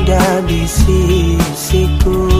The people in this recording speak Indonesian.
ada di sisiku.